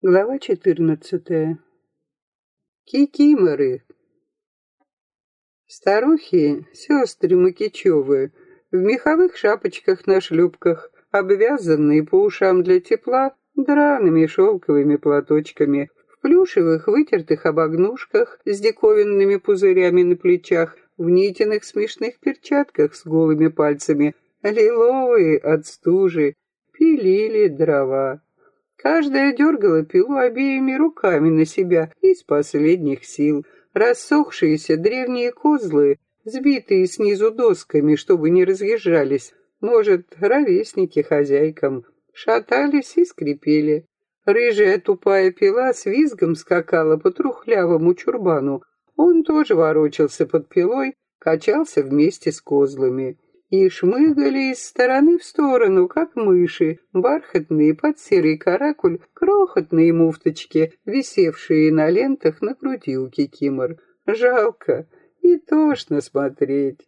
Глава четырнадцатая. Кикиморы. Старухи, сестры Макичевы, в меховых шапочках на шлюпках, обвязанные по ушам для тепла драными шелковыми платочками, в плюшевых вытертых обогнушках с диковинными пузырями на плечах, в нитиных смешных перчатках с голыми пальцами, лиловые от стужи, пилили дрова. Каждая дергала пилу обеими руками на себя из последних сил. Рассохшиеся древние козлы, сбитые снизу досками, чтобы не разъезжались, может, ровесники хозяйкам, шатались и скрипели. Рыжая тупая пила с визгом скакала по трухлявому чурбану. Он тоже ворочался под пилой, качался вместе с козлами и шмыгали из стороны в сторону, как мыши, бархатные под серый каракуль, крохотные муфточки, висевшие на лентах на груди у кикимор. Жалко и тошно смотреть.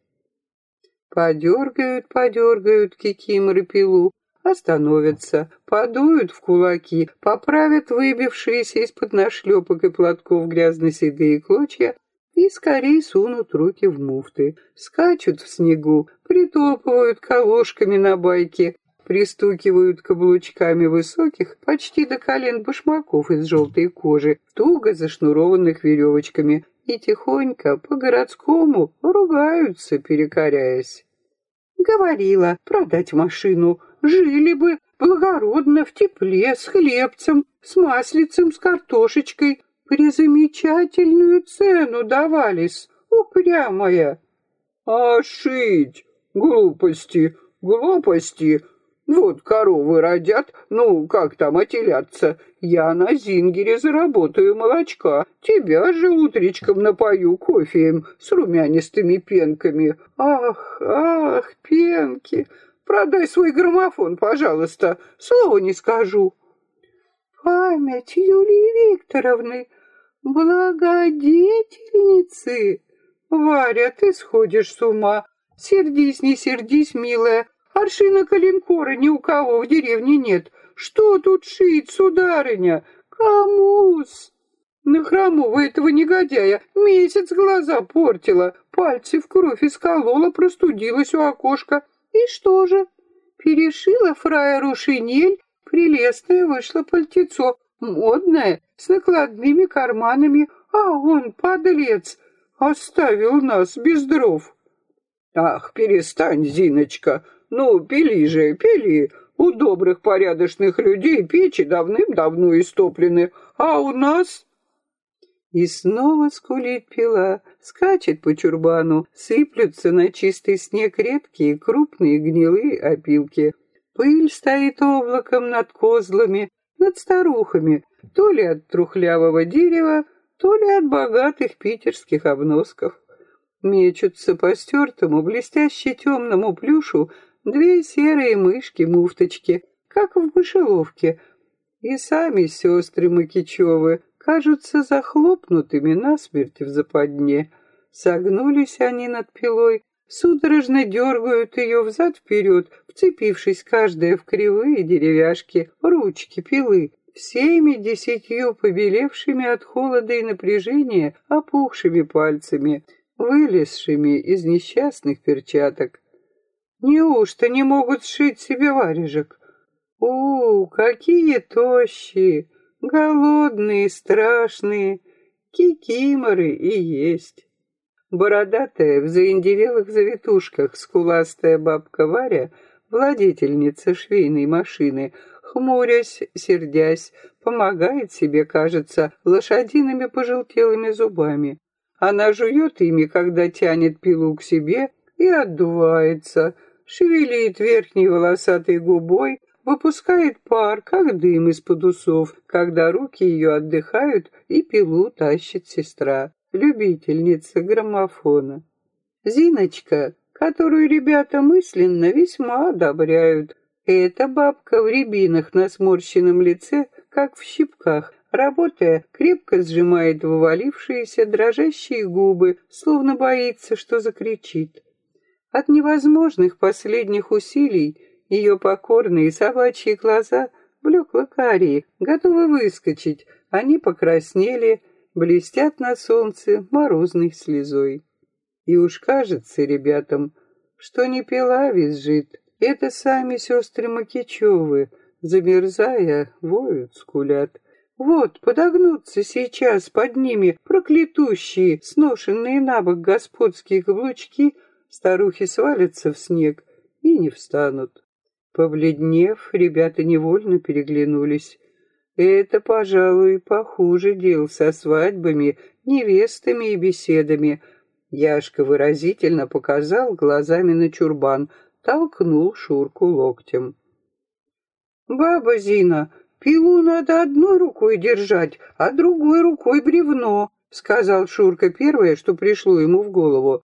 Подергают, подергают кикиморы пилу, остановятся, подуют в кулаки, поправят выбившиеся из-под нашлепок и платков грязно-седые клочья, и скорее сунут руки в муфты, скачут в снегу, притопывают колошками на байке, пристукивают каблучками высоких, почти до колен башмаков из желтой кожи, туго зашнурованных веревочками, и тихонько по-городскому ругаются, перекоряясь. Говорила продать машину, жили бы благородно в тепле, с хлебцем, с маслицем, с картошечкой, Призамечательную цену давались, упрямая. А шить? Глупости, глупости. Вот коровы родят, ну, как там отеляться. Я на Зингере заработаю молочка. Тебя же утречком напою кофеем с румянистыми пенками. Ах, ах, пенки. Продай свой граммофон, пожалуйста. Слова не скажу. Память Юлии Викторовны благодетельницы. Варя, ты сходишь с ума. Сердись, не сердись, милая. Аршина калинкора ни у кого в деревне нет. Что тут шить, сударыня? Кому-с? На хромого этого негодяя месяц глаза портила, пальцы в кровь исколола, простудилась у окошка. И что же? Перешила фраеру шинель, прелестное вышло пальтецо, модное, с накладными карманами, а он, подлец, оставил нас без дров. Ах, перестань, Зиночка, ну, пили же, пили. У добрых порядочных людей печи давным-давно истоплены, а у нас... И снова скулит пила, скачет по чурбану, сыплются на чистый снег редкие крупные гнилые опилки. Пыль стоит облаком над козлами, над старухами, то ли от трухлявого дерева, то ли от богатых питерских обносков. Мечутся по стертому, блестяще темному плюшу две серые мышки-муфточки, как в мышеловке, и сами сестры Макичевы кажутся захлопнутыми насмерть в западне. Согнулись они над пилой, судорожно дергают ее взад-вперед, вцепившись каждая в кривые деревяшки, ручки пилы, всеми десятью побелевшими от холода и напряжения опухшими пальцами, вылезшими из несчастных перчаток. Неужто не могут сшить себе варежек? У, какие тощие, голодные, страшные, кикиморы и есть. Бородатая, в заиндевелых завитушках, скуластая бабка Варя, владительница швейной машины, хмурясь, сердясь, помогает себе, кажется, лошадиными пожелтелыми зубами. Она жует ими, когда тянет пилу к себе и отдувается, шевелит верхней волосатой губой, выпускает пар, как дым из-под усов, когда руки ее отдыхают и пилу тащит сестра, любительница граммофона. Зиночка, которую ребята мысленно весьма одобряют, эта бабка в рябинах на сморщенном лице, как в щипках, работая, крепко сжимает вывалившиеся дрожащие губы, словно боится, что закричит. От невозможных последних усилий ее покорные собачьи глаза блекло карие, готовы выскочить. Они покраснели, блестят на солнце морозной слезой. И уж кажется ребятам, что не пила визжит. Это сами сестры Макичевы, замерзая, воют, скулят. Вот, подогнутся сейчас под ними проклятущие, сношенные на бок господские каблучки, старухи свалятся в снег и не встанут. Побледнев, ребята невольно переглянулись. Это, пожалуй, похуже дел со свадьбами, невестами и беседами. Яшка выразительно показал глазами на чурбан, толкнул Шурку локтем. «Баба Зина, пилу надо одной рукой держать, а другой рукой бревно», сказал Шурка первое, что пришло ему в голову.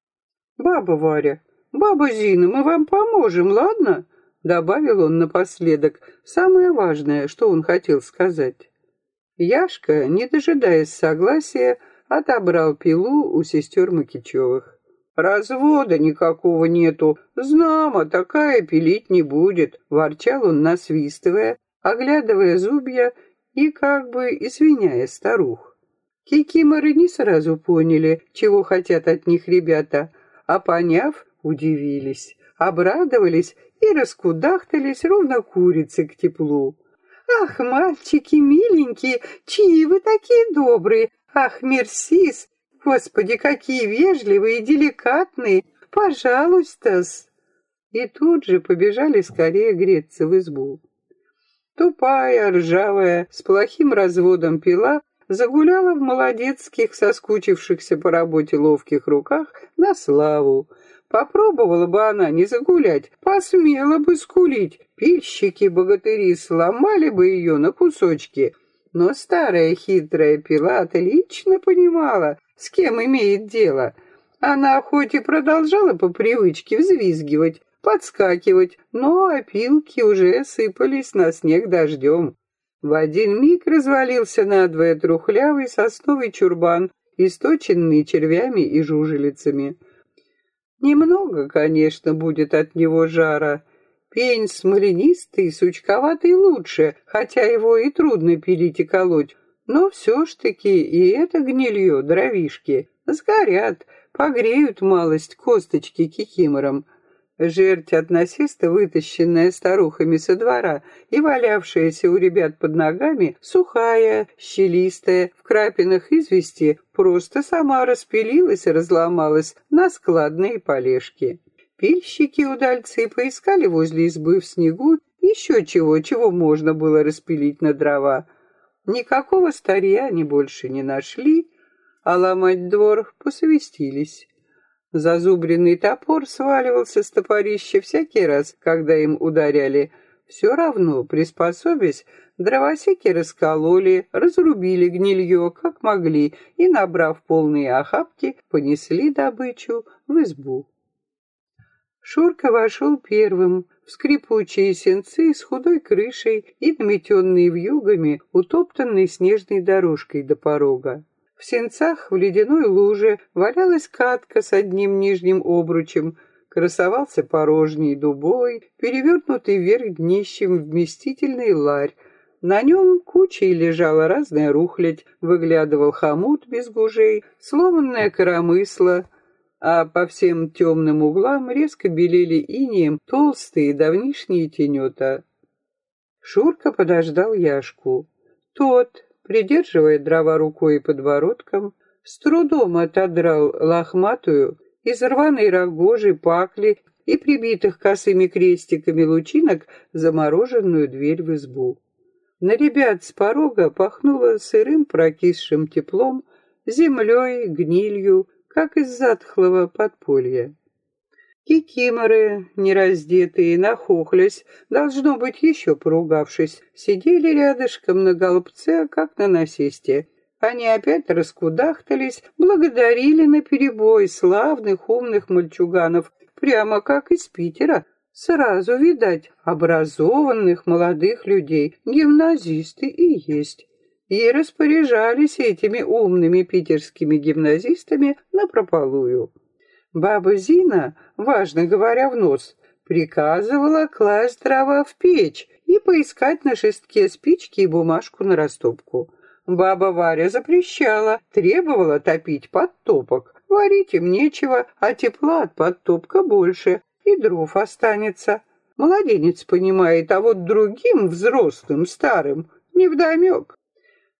«Баба Варя, баба Зина, мы вам поможем, ладно?» добавил он напоследок самое важное, что он хотел сказать. Яшка, не дожидаясь согласия, отобрал пилу у сестер Макичевых. «Развода никакого нету, знамо, такая пилить не будет», — ворчал он, насвистывая, оглядывая зубья и как бы извиняя старух. Кикиморы не сразу поняли, чего хотят от них ребята, а поняв, удивились, обрадовались и раскудахтались ровно курицы к теплу. «Ах, мальчики миленькие, чьи вы такие добрые! Ах, мерсис! Господи, какие вежливые и деликатные! Пожалуйста-с!» И тут же побежали скорее греться в избу. Тупая, ржавая, с плохим разводом пила загуляла в молодецких, соскучившихся по работе ловких руках на славу, Попробовала бы она не загулять, посмела бы скулить. Пильщики-богатыри сломали бы ее на кусочки. Но старая хитрая пила отлично понимала, с кем имеет дело. Она хоть и продолжала по привычке взвизгивать, подскакивать, но опилки уже сыпались на снег дождем. В один миг развалился надвое трухлявый сосновый чурбан, источенный червями и жужелицами. Немного, конечно, будет от него жара. Пень смоленистый, сучковатый лучше, хотя его и трудно пилить и колоть. Но все ж таки и это гнилье, дровишки, сгорят, погреют малость косточки кикимором. Жерть от насеста, вытащенная старухами со двора и валявшаяся у ребят под ногами, сухая, щелистая, в крапинах извести, просто сама распилилась и разломалась на складные полежки. Пильщики-удальцы поискали возле избы в снегу еще чего, чего можно было распилить на дрова. Никакого старья они больше не нашли, а ломать двор посовестились. Зазубренный топор сваливался с топорища всякий раз, когда им ударяли. Все равно, приспособясь, дровосеки раскололи, разрубили гнилье, как могли, и, набрав полные охапки, понесли добычу в избу. Шурка вошел первым скрипучие сенцы с худой крышей и наметенные вьюгами, утоптанной снежной дорожкой до порога. В сенцах в ледяной луже валялась катка с одним нижним обручем, красовался порожний дубой, перевернутый вверх днищем вместительный ларь. На нем кучей лежала разная рухлядь, выглядывал хомут без гужей, сломанное коромысло, а по всем темным углам резко белели инеем толстые давнишние тенета. Шурка подождал Яшку. Тот, придерживая дрова рукой и подбородком, с трудом отодрал лохматую из рваной рогожи, пакли и прибитых косыми крестиками лучинок замороженную дверь в избу. На ребят с порога пахнуло сырым прокисшим теплом, землей, гнилью, как из затхлого подполья. Кикиморы, нераздетые, нахохлясь, должно быть, еще поругавшись, сидели рядышком на голубце, как на насесте. Они опять раскудахтались, благодарили наперебой славных умных мальчуганов, прямо как из Питера. Сразу, видать, образованных молодых людей, гимназисты и есть. И распоряжались этими умными питерскими гимназистами напропалую. Баба Зина, важно говоря в нос, приказывала класть дрова в печь и поискать на шестке спички и бумажку на растопку. Баба Варя запрещала, требовала топить подтопок. Варить им нечего, а тепла от подтопка больше, и дров останется. Младенец понимает, а вот другим, взрослым, старым, невдомек.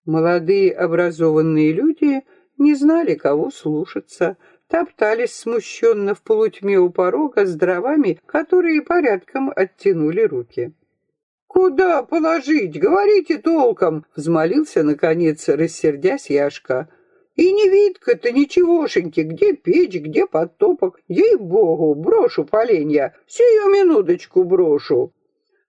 Молодые образованные люди не знали, кого слушаться, топтались смущенно в полутьме у порога с дровами, которые порядком оттянули руки. «Куда положить? Говорите толком!» — взмолился, наконец, рассердясь Яшка. «И не видко-то ничегошеньки, где печь, где подтопок. Ей-богу, брошу поленья, сию минуточку брошу».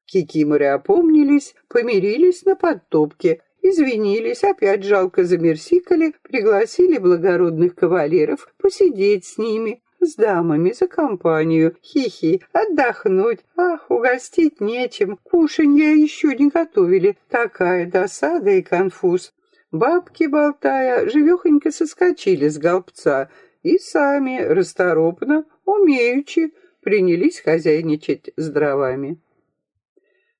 Кикиморы опомнились, помирились на подтопке, извинились, опять жалко замерсикали, пригласили благородных кавалеров посидеть с ними, с дамами за компанию, хихи, отдохнуть. Ах, угостить нечем, кушанья еще не готовили. Такая досада и конфуз. Бабки, болтая, живехонько соскочили с голбца и сами, расторопно, умеючи, принялись хозяйничать с дровами.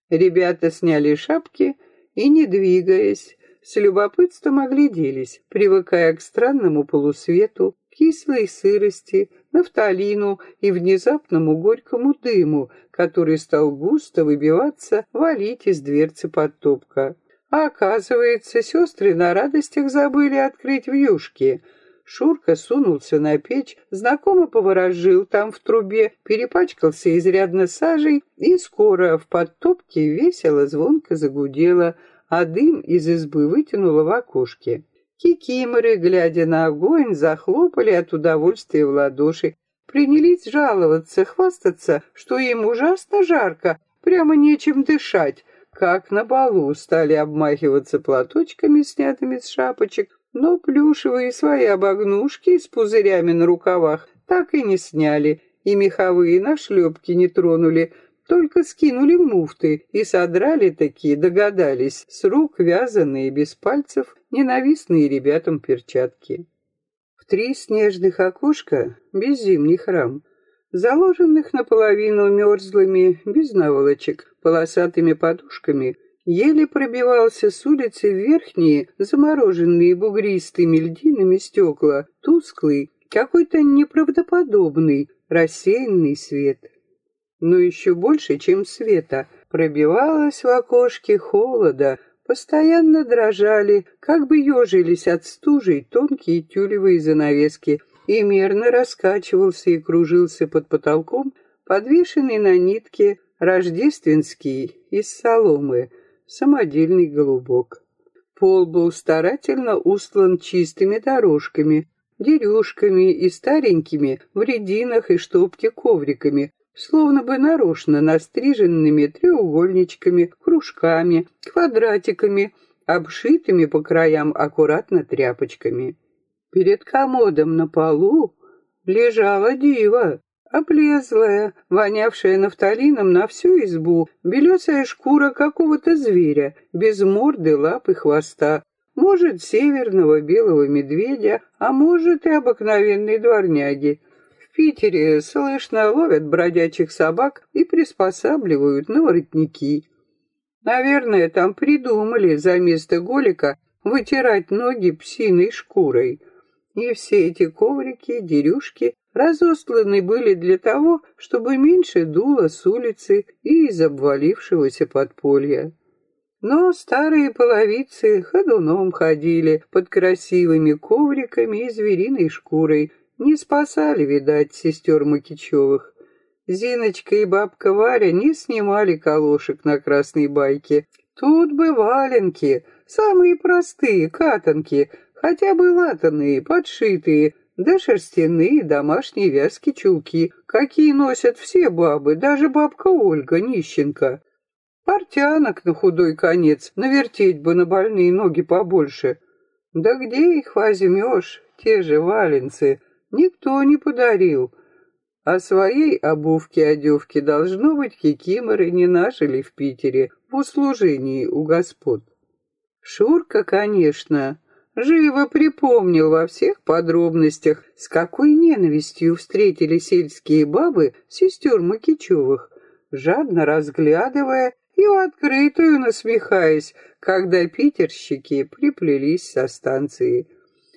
Ребята сняли шапки и, не двигаясь, с любопытством огляделись, привыкая к странному полусвету, кислой сырости, нафталину и внезапному горькому дыму, который стал густо выбиваться, валить из дверцы подтопка. А оказывается, сестры на радостях забыли открыть вьюшки. Шурка сунулся на печь, знакомо поворожил там в трубе, перепачкался изрядно сажей, и скоро в подтопке весело звонко загудело, а дым из избы вытянуло в окошке. Кикиморы, глядя на огонь, захлопали от удовольствия в ладоши, принялись жаловаться, хвастаться, что им ужасно жарко, прямо нечем дышать, как на балу стали обмахиваться платочками, снятыми с шапочек, но плюшевые свои обогнушки с пузырями на рукавах так и не сняли, и меховые нашлепки не тронули, только скинули муфты и содрали такие, догадались, с рук вязаные без пальцев, ненавистные ребятам перчатки. В три снежных окошка, без зимних рам, заложенных наполовину мерзлыми, без наволочек, полосатыми подушками, еле пробивался с улицы верхние, замороженные бугристыми льдинами стекла, тусклый, какой-то неправдоподобный, рассеянный свет — но еще больше, чем света, пробивалось в окошке холода, постоянно дрожали, как бы ежились от стужей тонкие тюлевые занавески, и мерно раскачивался и кружился под потолком, подвешенный на нитке рождественский из соломы, самодельный голубок. Пол был старательно устлан чистыми дорожками, дерюшками и старенькими в рединах и штопке ковриками, словно бы нарочно настриженными треугольничками, кружками, квадратиками, обшитыми по краям аккуратно тряпочками. Перед комодом на полу лежала дива, облезлая, вонявшая нафталином на всю избу, белесая шкура какого-то зверя, без морды, лап и хвоста, может, северного белого медведя, а может и обыкновенной дворняги, Питере, слышно, ловят бродячих собак и приспосабливают на воротники. Наверное, там придумали за место голика вытирать ноги псиной шкурой. И все эти коврики, дерюшки разосланы были для того, чтобы меньше дуло с улицы и из обвалившегося подполья. Но старые половицы ходуном ходили под красивыми ковриками и звериной шкурой, не спасали, видать, сестер Макичевых. Зиночка и бабка Варя не снимали колошек на красной байке. Тут бы валенки, самые простые, катанки, хотя бы латанные, подшитые, да шерстяные домашние вязки чулки, какие носят все бабы, даже бабка Ольга, нищенка. Портянок на худой конец, навертеть бы на больные ноги побольше. Да где их возьмешь, те же валенцы, никто не подарил. А своей обувки-одевки, должно быть, кикиморы не нажили в Питере в услужении у господ. Шурка, конечно, живо припомнил во всех подробностях, с какой ненавистью встретили сельские бабы сестер Макичевых, жадно разглядывая и в открытую насмехаясь, когда питерщики приплелись со станции.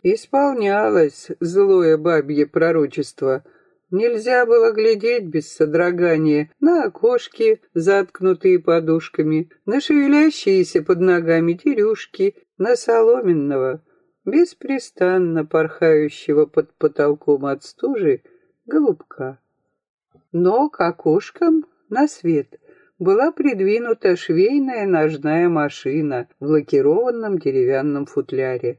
Исполнялось злое бабье пророчество. Нельзя было глядеть без содрогания на окошки, заткнутые подушками, на шевелящиеся под ногами дерюшки, на соломенного, беспрестанно порхающего под потолком от стужи, голубка. Но к окошкам на свет была придвинута швейная ножная машина в лакированном деревянном футляре.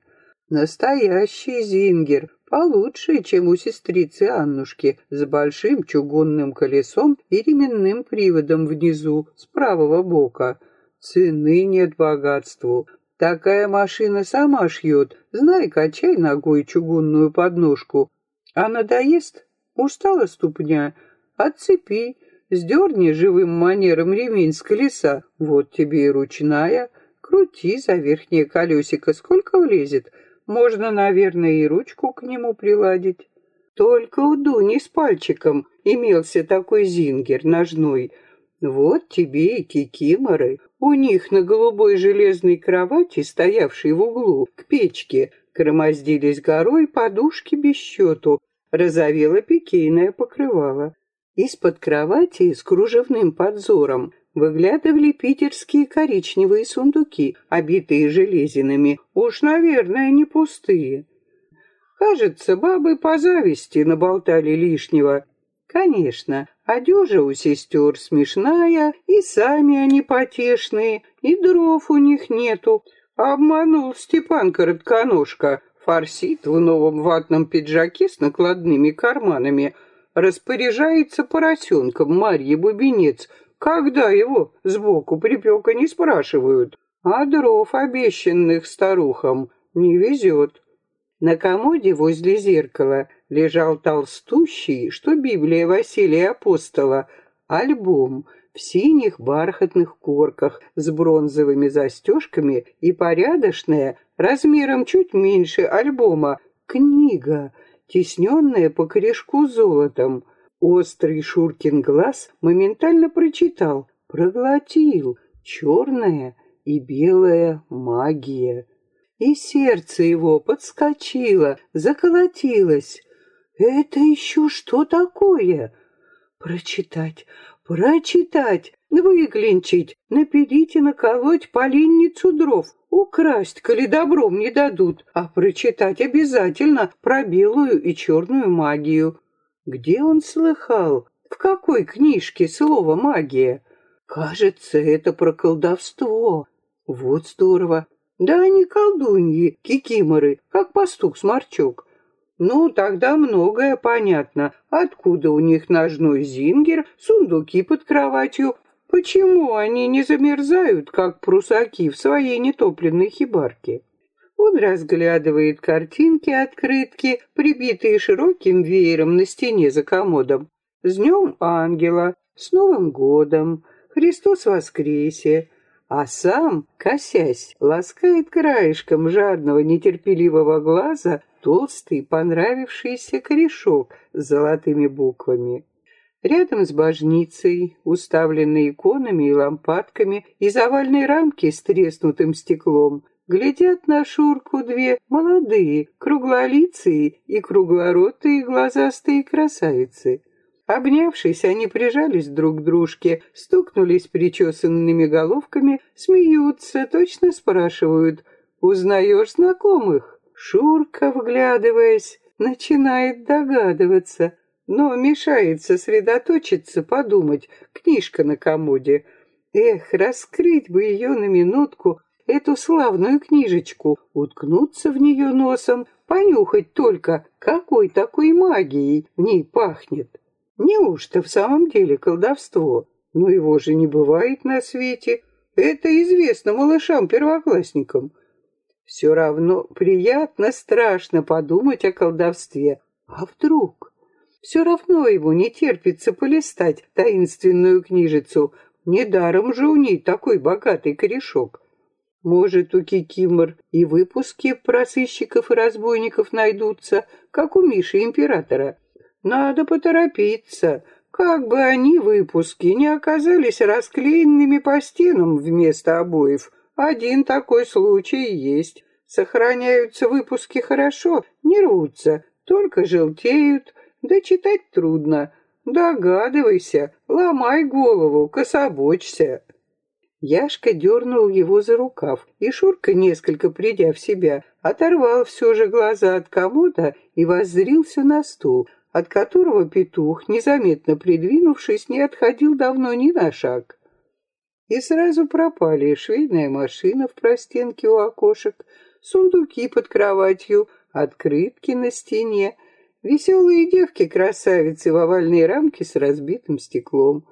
Настоящий зингер, получше, чем у сестрицы Аннушки, с большим чугунным колесом и ременным приводом внизу, с правого бока. Цены нет богатству. Такая машина сама шьет, знай, качай ногой чугунную подножку. А надоест, устала ступня, отцепи, сдерни живым манером ремень с колеса, вот тебе и ручная, крути за верхнее колесико, сколько влезет, можно, наверное, и ручку к нему приладить. Только у Дуни с пальчиком. Имелся такой зингер ножной. Вот тебе и кикиморы. У них на голубой железной кровати, стоявшей в углу, к печке, громоздились горой подушки без счету, розовело пикейное покрывало. Из-под кровати с кружевным подзором выглядывали питерские коричневые сундуки, обитые железинами, уж, наверное, не пустые. Кажется, бабы по зависти наболтали лишнего. Конечно, одежа у сестер смешная, и сами они потешные, и дров у них нету. Обманул Степан Коротконожка, форсит в новом ватном пиджаке с накладными карманами, распоряжается поросенком Марье Бубенец, когда его сбоку припека не спрашивают, а дров, обещанных старухам, не везет. На комоде возле зеркала лежал толстущий, что Библия Василия Апостола, альбом в синих бархатных корках с бронзовыми застежками и порядочная, размером чуть меньше альбома, книга, тесненная по корешку золотом, Острый Шуркин глаз моментально прочитал, проглотил черная и белая магия. И сердце его подскочило, заколотилось. Это еще что такое? Прочитать, прочитать, выклинчить, напилить и наколоть поленницу дров, украсть, коли добром не дадут, а прочитать обязательно про белую и черную магию. Где он слыхал? В какой книжке слово «магия»? Кажется, это про колдовство. Вот здорово. Да они колдуньи, кикиморы, как пастух-сморчок. Ну, тогда многое понятно. Откуда у них ножной зингер, сундуки под кроватью? Почему они не замерзают, как прусаки в своей нетопленной хибарке? Он разглядывает картинки, открытки, прибитые широким веером на стене за комодом. С днем ангела, с Новым годом, Христос воскресе, а сам, косясь, ласкает краешком жадного нетерпеливого глаза толстый понравившийся корешок с золотыми буквами. Рядом с божницей, уставленной иконами и лампадками, из овальной рамки с треснутым стеклом, глядят на Шурку две молодые, круглолицые и круглоротые глазастые красавицы. Обнявшись, они прижались друг к дружке, стукнулись причесанными головками, смеются, точно спрашивают «Узнаешь знакомых?» Шурка, вглядываясь, начинает догадываться, но мешает сосредоточиться, подумать, книжка на комоде. Эх, раскрыть бы ее на минутку, эту славную книжечку, уткнуться в нее носом, понюхать только, какой такой магией в ней пахнет. Неужто в самом деле колдовство? Но его же не бывает на свете. Это известно малышам-первоклассникам. Все равно приятно, страшно подумать о колдовстве. А вдруг? Все равно его не терпится полистать таинственную книжицу. Недаром же у ней такой богатый корешок. Может, у Кикимор и выпуски про сыщиков и разбойников найдутся, как у Миши Императора. Надо поторопиться. как бы они, выпуски, не оказались расклеенными по стенам вместо обоев. Один такой случай есть. Сохраняются выпуски хорошо, не рвутся, только желтеют, да читать трудно. Догадывайся, ломай голову, кособочься. Яшка дернул его за рукав, и Шурка, несколько придя в себя, оторвал все же глаза от комода и воззрился на стул, от которого петух, незаметно придвинувшись, не отходил давно ни на шаг. И сразу пропали швейная машина в простенке у окошек, сундуки под кроватью, открытки на стене, веселые девки-красавицы в овальной рамке с разбитым стеклом.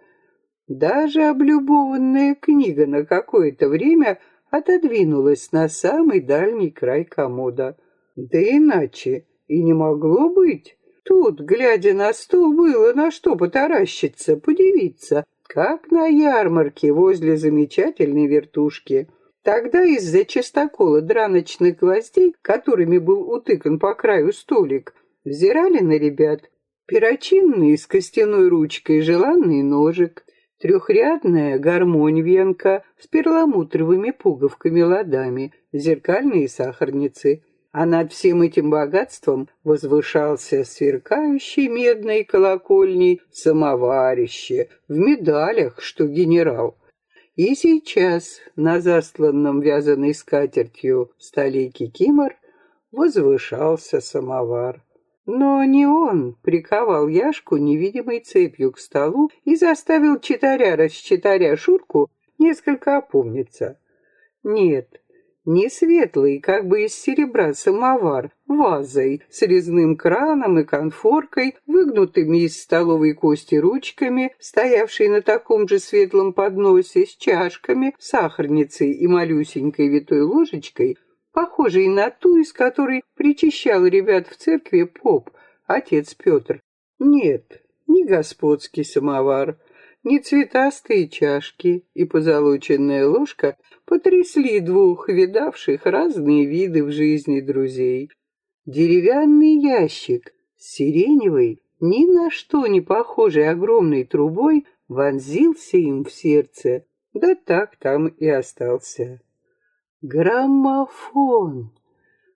Даже облюбованная книга на какое-то время отодвинулась на самый дальний край комода. Да иначе и не могло быть. Тут, глядя на стол, было на что потаращиться, подивиться, как на ярмарке возле замечательной вертушки. Тогда из-за частокола драночных гвоздей, которыми был утыкан по краю столик, взирали на ребят перочинный с костяной ручкой желанный ножик, трехрядная гармонь-венка с перламутровыми пуговками-ладами, зеркальные сахарницы, а над всем этим богатством возвышался сверкающий медной колокольней самоварище в медалях, что генерал. И сейчас на засланном вязаной скатертью столе кикимор возвышался самовар. Но не он приковал Яшку невидимой цепью к столу и заставил читаря-расчитаря Шурку несколько опомниться. Нет, не светлый, как бы из серебра самовар, вазой с резным краном и конфоркой, выгнутыми из столовой кости ручками, стоявшей на таком же светлом подносе с чашками, сахарницей и малюсенькой витой ложечкой, похожей на ту, из которой причащал ребят в церкви поп, отец Петр. Нет, не господский самовар, не цветастые чашки и позолоченная ложка потрясли двух видавших разные виды в жизни друзей. Деревянный ящик с сиреневой, ни на что не похожей огромной трубой вонзился им в сердце, да так там и остался. Граммофон!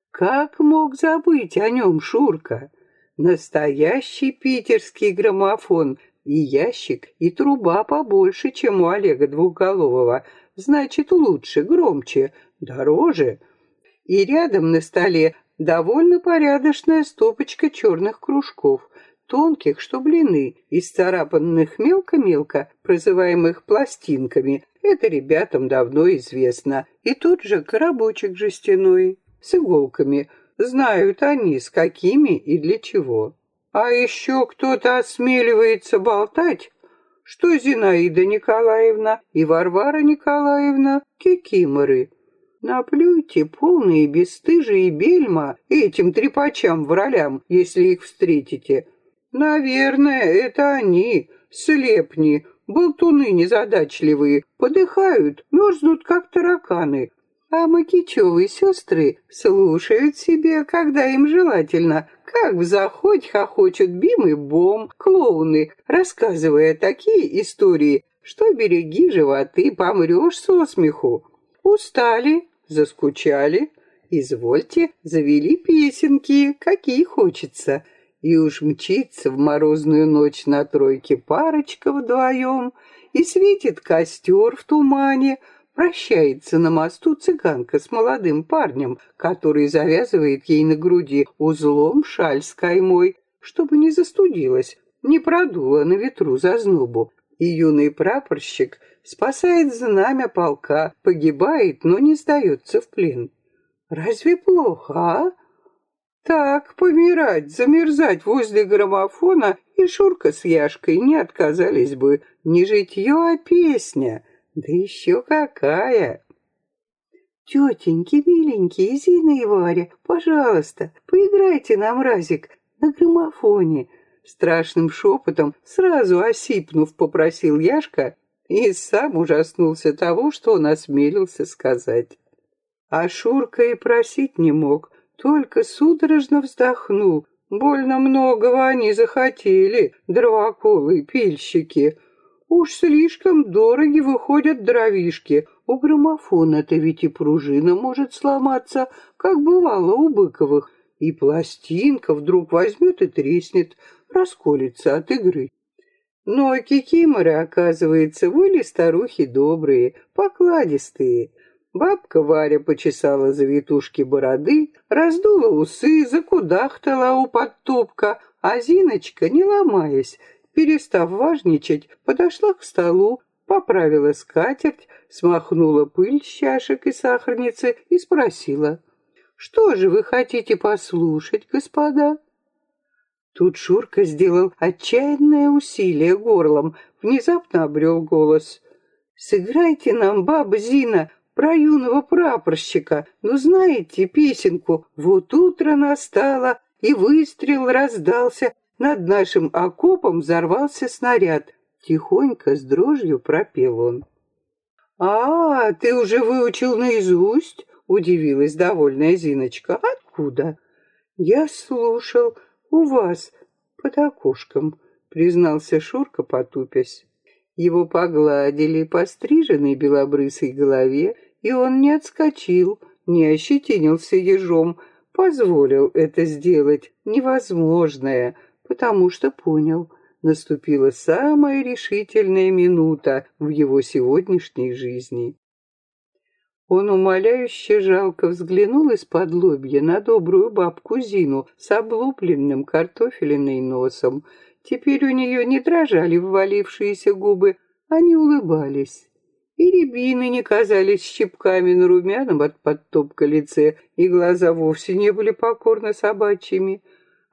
Как мог забыть о нем Шурка? Настоящий питерский граммофон, и ящик, и труба побольше, чем у Олега Двухголового. Значит, лучше, громче, дороже. И рядом на столе довольно порядочная стопочка черных кружков, тонких, что блины, исцарапанных мелко-мелко, прозываемых пластинками, это ребятам давно известно. И тут же коробочек жестяной с иголками. Знают они, с какими и для чего. А еще кто-то осмеливается болтать, что Зинаида Николаевна и Варвара Николаевна — кикиморы. Наплюйте полные бесстыжие бельма этим трепачам в ролям, если их встретите. Наверное, это они, слепни, болтуны незадачливые, подыхают, мерзнут, как тараканы. А Макичевые сестры слушают себе, когда им желательно, как в заходь хохочут Бим и Бом, клоуны, рассказывая такие истории, что береги животы, помрешь со смеху. Устали, заскучали, извольте, завели песенки, какие хочется. И уж мчится в морозную ночь на тройке парочка вдвоем, и светит костер в тумане, прощается на мосту цыганка с молодым парнем, который завязывает ей на груди узлом шаль с каймой, чтобы не застудилась, не продула на ветру зазнобу. И юный прапорщик спасает знамя полка, погибает, но не сдается в плен. Разве плохо, а? Так, помирать, замерзать возле граммофона и Шурка с Яшкой не отказались бы. Не житье, а песня. Да еще какая! Тетеньки, миленькие, Зина и Варя, пожалуйста, поиграйте нам разик на граммофоне. Страшным шепотом, сразу осипнув, попросил Яшка и сам ужаснулся того, что он осмелился сказать. А Шурка и просить не мог, только судорожно вздохнул. Больно многого они захотели, дровоколы-пильщики. Уж слишком дороги выходят дровишки. У граммофона-то ведь и пружина может сломаться, как бывало у Быковых, и пластинка вдруг возьмет и треснет, расколется от игры. Но кикиморы, оказывается, были старухи добрые, покладистые. Бабка Варя почесала завитушки бороды, раздула усы, закудахтала у подтопка, а Зиночка, не ломаясь, перестав важничать, подошла к столу, поправила скатерть, смахнула пыль с чашек и сахарницы и спросила, «Что же вы хотите послушать, господа?» Тут Шурка сделал отчаянное усилие горлом, внезапно обрел голос. «Сыграйте нам, баба Зина, про юного прапорщика. Ну, знаете песенку «Вот утро настало, и выстрел раздался, над нашим окопом взорвался снаряд». Тихонько, с дрожью пропел он. «А, ты уже выучил наизусть?» — удивилась довольная Зиночка. «Откуда?» «Я слушал у вас, под окошком», — признался Шурка, потупясь. Его погладили по стриженной белобрысой голове, и он не отскочил, не ощетинился ежом, позволил это сделать невозможное, потому что понял, наступила самая решительная минута в его сегодняшней жизни. Он умоляюще жалко взглянул из-под лобья на добрую бабку Зину с облупленным картофелиной носом. Теперь у нее не дрожали ввалившиеся губы, они улыбались. И рябины не казались щипками на румяном от подтопка лице, и глаза вовсе не были покорно собачьими.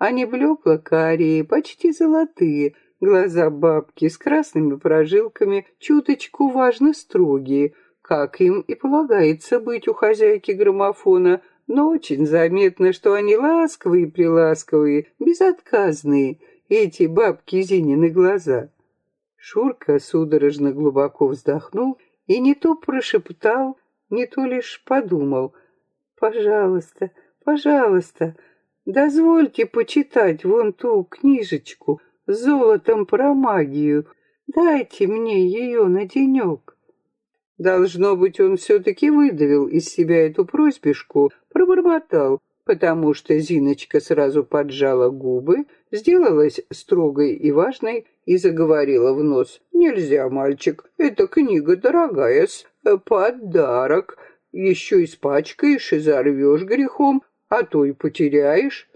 Они блекло-карие, почти золотые, глаза бабки с красными прожилками, чуточку важно строгие, как им и полагается быть у хозяйки граммофона, но очень заметно, что они ласковые-приласковые, безотказные, эти бабки Зинины глаза. Шурка судорожно глубоко вздохнул и не то прошептал, не то лишь подумал. «Пожалуйста, пожалуйста, дозвольте почитать вон ту книжечку с золотом про магию. Дайте мне ее на денек». Должно быть, он все-таки выдавил из себя эту просьбишку, пробормотал, потому что Зиночка сразу поджала губы, сделалась строгой и важной и заговорила в нос. «Нельзя, мальчик, эта книга дорогая, с э, подарок. Еще испачкаешь и зарвешь грехом, а то и потеряешь.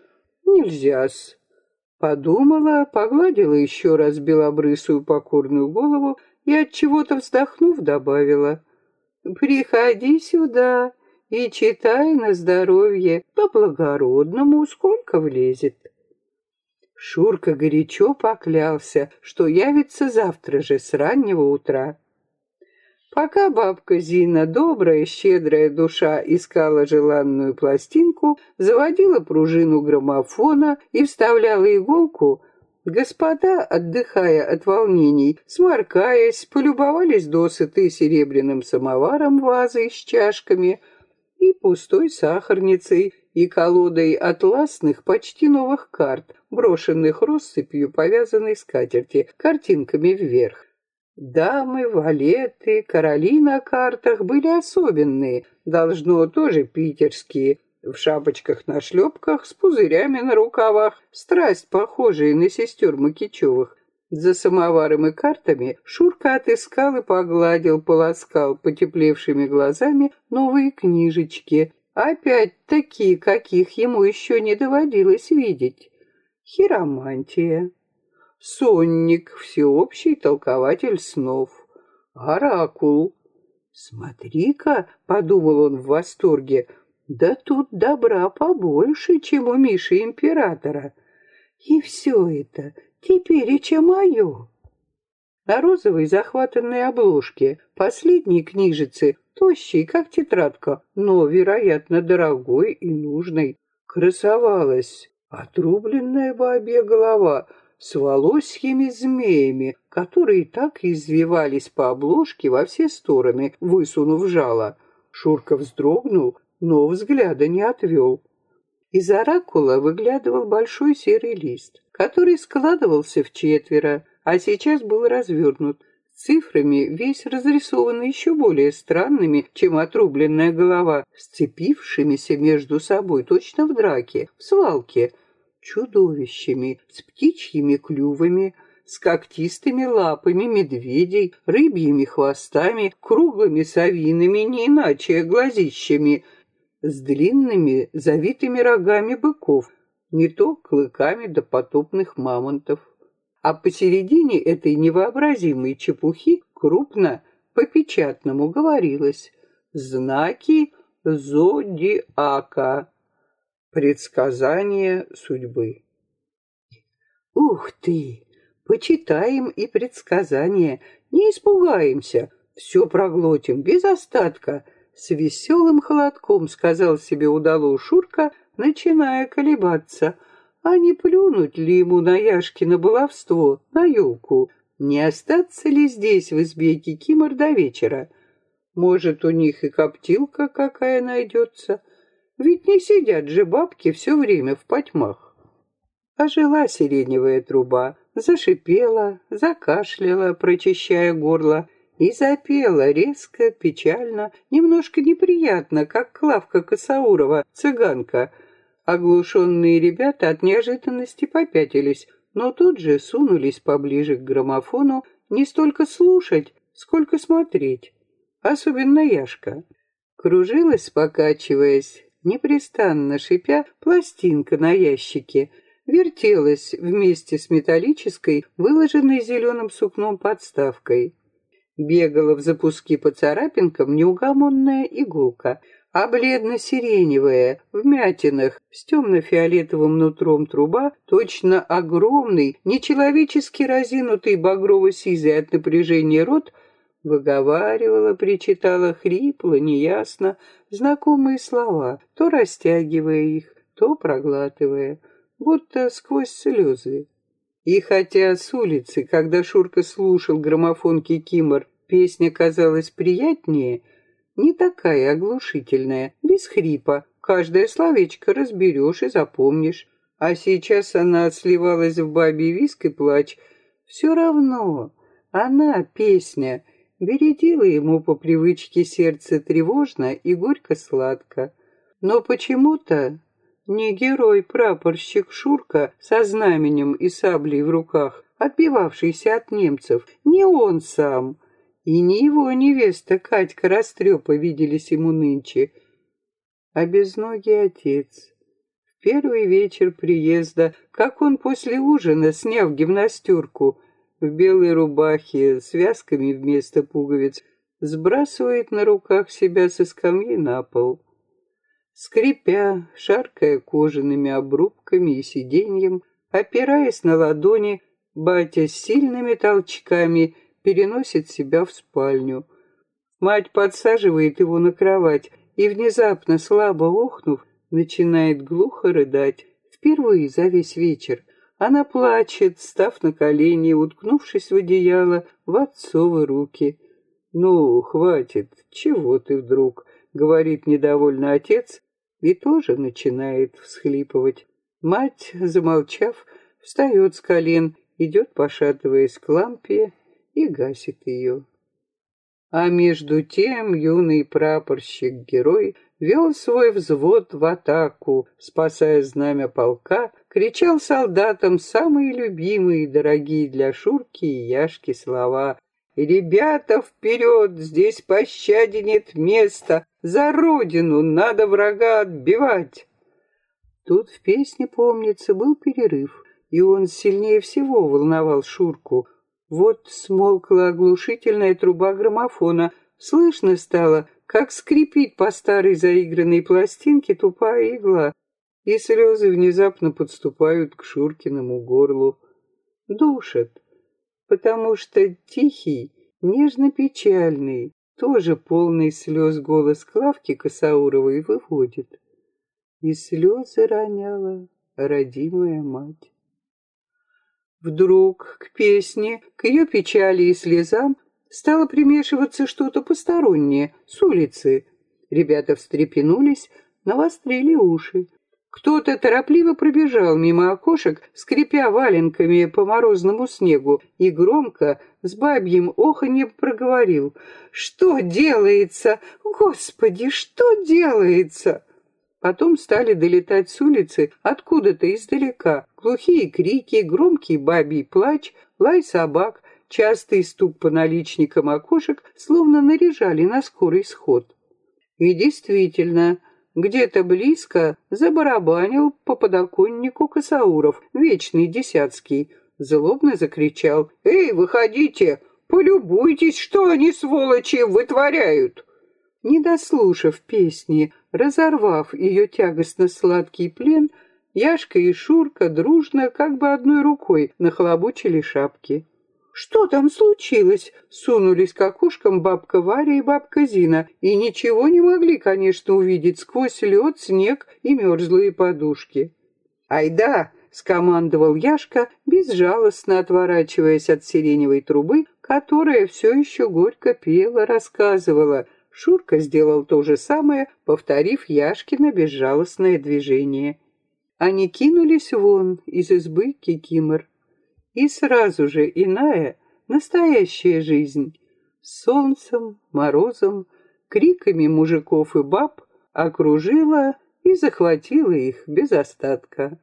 Нельзя-с». Подумала, погладила еще раз белобрысую покорную голову и от чего-то вздохнув добавила. «Приходи сюда и читай на здоровье, по-благородному, сколько влезет». Шурка горячо поклялся, что явится завтра же с раннего утра. Пока бабка Зина, добрая, щедрая душа, искала желанную пластинку, заводила пружину граммофона и вставляла иголку, господа, отдыхая от волнений, сморкаясь, полюбовались досыты серебряным самоваром вазой с чашками и пустой сахарницей, и колодой атласных почти новых карт, брошенных россыпью повязанной скатерти, картинками вверх. Дамы, валеты, короли на картах были особенные, должно тоже питерские, в шапочках на шлепках, с пузырями на рукавах, страсть похожие на сестер Макичевых. За самоваром и картами Шурка отыскал и погладил, полоскал потеплевшими глазами новые книжечки, опять такие, каких ему еще не доводилось видеть? Хиромантия, сонник, всеобщий толкователь снов, оракул. «Смотри-ка», — подумал он в восторге, — «да тут добра побольше, чем у Миши Императора. И все это теперь и чем мое». На розовой захватанной обложке последней книжицы, тощей, как тетрадка, но, вероятно, дорогой и нужной, красовалась Отрубленная бабья голова с волосьями змеями, которые так извивались по обложке во все стороны, высунув жало. Шурка вздрогнул, но взгляда не отвел. Из оракула выглядывал большой серый лист, который складывался в четверо, а сейчас был развернут. Цифрами весь разрисован еще более странными, чем отрубленная голова, сцепившимися между собой точно в драке, в свалке, чудовищами с птичьими клювами, с когтистыми лапами медведей, рыбьими хвостами, круглыми совиными, не иначе глазищами, с длинными завитыми рогами быков, не то клыками допотопных мамонтов. А посередине этой невообразимой чепухи крупно по-печатному говорилось «Знаки зодиака. Предсказание судьбы». Ух ты! Почитаем и предсказания, не испугаемся, все проглотим без остатка, с веселым холодком сказал себе удалу Шурка, начиная колебаться. А не плюнуть ли ему на Яшкино баловство, на елку? Не остаться ли здесь, в избе Кикимор, до вечера? Может, у них и коптилка какая найдется? Ведь не сидят же бабки все время в потьмах. Ожила сиреневая труба, зашипела, закашляла, прочищая горло, и запела резко, печально, немножко неприятно, как Клавка Косаурова, цыганка. Оглушенные ребята от неожиданности попятились, но тут же сунулись поближе к граммофону не столько слушать, сколько смотреть. Особенно Яшка. Кружилась, покачиваясь, непрестанно шипя, пластинка на ящике — вертелась вместе с металлической, выложенной зеленым сукном подставкой. Бегала в запуски по царапинкам неугомонная иголка, а бледно-сиреневая, в мятинах, с темно-фиолетовым нутром труба, точно огромный, нечеловечески разинутый багрово-сизый от напряжения рот, выговаривала, причитала хрипло, неясно, знакомые слова, то растягивая их, то проглатывая, будто сквозь слезы. И хотя с улицы, когда Шурка слушал граммофон Кикимор, песня казалась приятнее, не такая оглушительная, без хрипа, каждое словечко разберешь и запомнишь. А сейчас она сливалась в бабий виск и плач. Все равно она, песня, бередила ему по привычке сердце тревожно и горько-сладко. Но почему-то не герой-прапорщик Шурка со знаменем и саблей в руках, отбивавшийся от немцев, не он сам, и не его невеста Катька Растрепа виделись ему нынче, а безногий отец. Первый вечер приезда, как он после ужина, сняв гимнастерку, в белой рубахе с вязками вместо пуговиц, сбрасывает на руках себя со скамьи на пол. Скрипя, шаркая кожаными обрубками и сиденьем, опираясь на ладони, батя с сильными толчками переносит себя в спальню. Мать подсаживает его на кровать и, внезапно слабо охнув, начинает глухо рыдать. Впервые за весь вечер она плачет, став на колени, уткнувшись в одеяло в отцовы руки. «Ну, хватит, чего ты вдруг?» — говорит недовольно отец, и тоже начинает всхлипывать. Мать, замолчав, встает с колен, идет, пошатываясь к лампе, и гасит ее. А между тем юный прапорщик-герой вел свой взвод в атаку, спасая знамя полка, кричал солдатам самые любимые и дорогие для Шурки и Яшки слова «Ребята, вперед! Здесь пощаде нет места! За родину надо врага отбивать!» Тут в песне, помнится, был перерыв, и он сильнее всего волновал Шурку. Вот смолкла оглушительная труба граммофона. Слышно стало, как скрипит по старой заигранной пластинке тупая игла, и слезы внезапно подступают к Шуркиному горлу. Душат потому что тихий, нежно-печальный, тоже полный слез голос Клавки Косауровой выводит. И слезы роняла родимая мать. Вдруг к песне, к ее печали и слезам стало примешиваться что-то постороннее, с улицы. Ребята встрепенулись, навострили уши. Кто-то торопливо пробежал мимо окошек, скрипя валенками по морозному снегу, и громко, с бабьим оханьем проговорил. «Что делается? Господи, что делается?» Потом стали долетать с улицы откуда-то издалека. Глухие крики, громкий бабий плач, лай собак, частый стук по наличникам окошек, словно наряжали на скорый сход. И действительно, где-то близко забарабанил по подоконнику Косауров, вечный десятский. Злобно закричал «Эй, выходите! Полюбуйтесь, что они, сволочи, вытворяют!» Не дослушав песни, разорвав ее тягостно-сладкий плен, Яшка и Шурка дружно, как бы одной рукой, нахлобучили шапки. «Что там случилось?» Сунулись к окошкам бабка Варя и бабка Зина, и ничего не могли, конечно, увидеть сквозь лед, снег и мерзлые подушки. «Айда!» — скомандовал Яшка, безжалостно отворачиваясь от сиреневой трубы, которая все еще горько пела, рассказывала. Шурка сделал то же самое, повторив Яшкино безжалостное движение. Они кинулись вон из избы Кикимор. И сразу же иная, настоящая жизнь, солнцем, морозом, криками мужиков и баб окружила и захватила их без остатка.